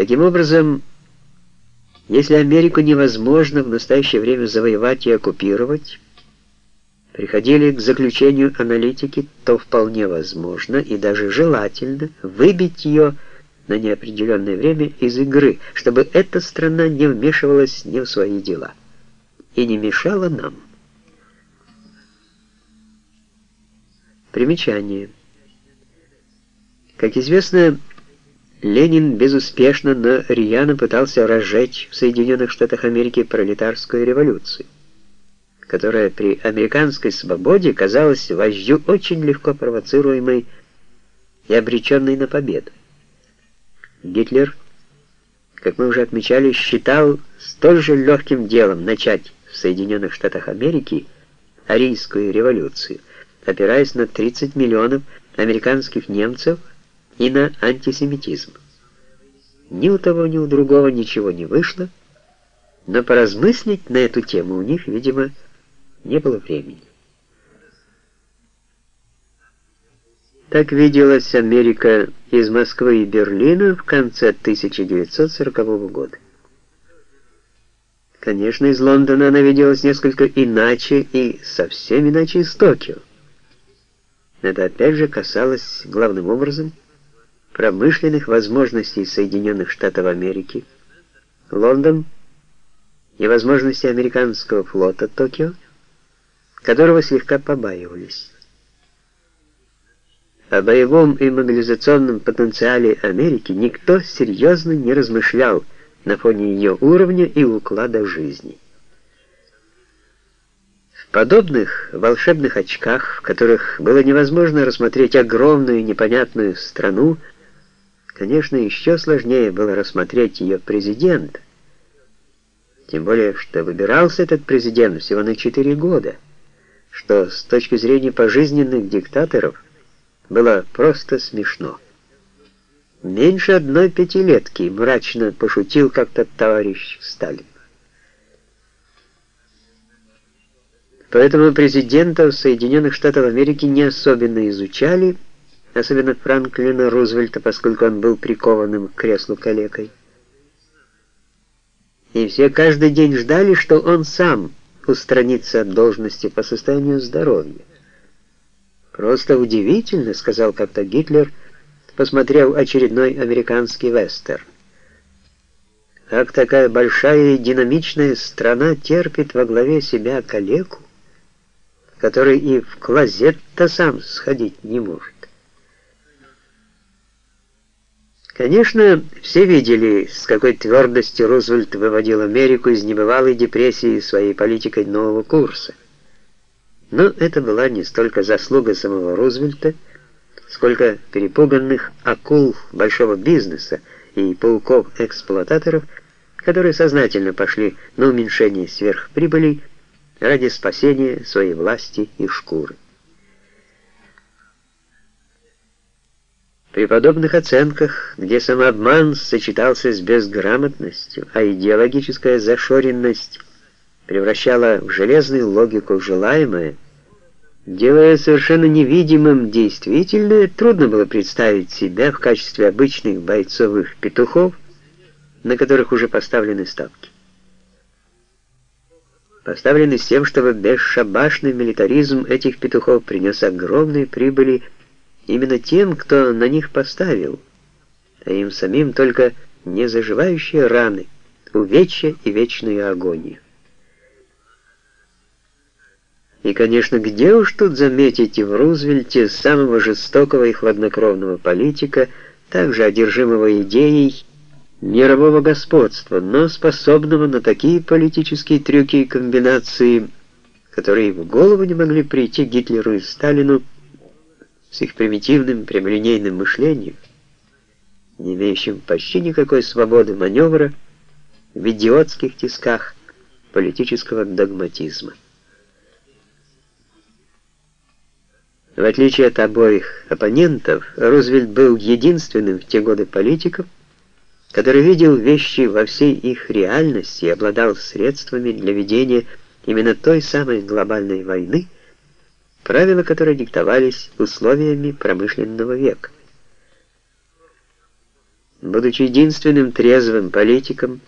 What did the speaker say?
Таким образом, если Америку невозможно в настоящее время завоевать и оккупировать, приходили к заключению аналитики, то вполне возможно и даже желательно выбить ее на неопределенное время из игры, чтобы эта страна не вмешивалась не в свои дела и не мешала нам. Примечание. Как известно, Ленин безуспешно, но рьяно пытался разжечь в Соединенных Штатах Америки пролетарскую революцию, которая при американской свободе казалась вождю очень легко провоцируемой и обреченной на победу. Гитлер, как мы уже отмечали, считал столь же легким делом начать в Соединенных Штатах Америки арийскую революцию, опираясь на 30 миллионов американских немцев и на антисемитизм. Ни у того, ни у другого ничего не вышло, но поразмыслить на эту тему у них, видимо, не было времени. Так виделась Америка из Москвы и Берлина в конце 1940 года. Конечно, из Лондона она виделась несколько иначе и совсем иначе из Токио. Это опять же касалось главным образом промышленных возможностей Соединенных Штатов Америки, Лондон и возможности американского флота Токио, которого слегка побаивались. О боевом и мобилизационном потенциале Америки никто серьезно не размышлял на фоне ее уровня и уклада жизни. В подобных волшебных очках, в которых было невозможно рассмотреть огромную непонятную страну, Конечно, еще сложнее было рассмотреть ее президента. Тем более, что выбирался этот президент всего на 4 года, что с точки зрения пожизненных диктаторов было просто смешно. Меньше одной пятилетки мрачно пошутил как-то товарищ Сталин. Поэтому президентов Соединенных Штатов Америки не особенно изучали, особенно Франклина Рузвельта, поскольку он был прикованным к креслу калекой. И все каждый день ждали, что он сам устранится от должности по состоянию здоровья. «Просто удивительно», — сказал как-то Гитлер, посмотрев очередной американский вестер. «Как такая большая и динамичная страна терпит во главе себя калеку, который и в клозет-то сам сходить не может?» Конечно, все видели, с какой твердостью Рузвельт выводил Америку из небывалой депрессии своей политикой нового курса. Но это была не столько заслуга самого Рузвельта, сколько перепуганных акул большого бизнеса и пауков-эксплуататоров, которые сознательно пошли на уменьшение сверхприбылей ради спасения своей власти и шкуры. При подобных оценках, где самообман сочетался с безграмотностью, а идеологическая зашоренность превращала в железную логику желаемое, делая совершенно невидимым действительное, трудно было представить себя в качестве обычных бойцовых петухов, на которых уже поставлены ставки. Поставлены с тем, чтобы бесшабашный милитаризм этих петухов принес огромные прибыли именно тем, кто на них поставил, а им самим только незаживающие раны, увечья и вечную агонию. И, конечно, где уж тут заметить в Рузвельте самого жестокого и хладнокровного политика, также одержимого идеей мирового господства, но способного на такие политические трюки и комбинации, которые в голову не могли прийти Гитлеру и Сталину, с их примитивным прямолинейным мышлением, не имеющим почти никакой свободы маневра в идиотских тисках политического догматизма. В отличие от обоих оппонентов, Рузвельт был единственным в те годы политиком, который видел вещи во всей их реальности и обладал средствами для ведения именно той самой глобальной войны, правила которые диктовались условиями промышленного века. Будучи единственным трезвым политиком,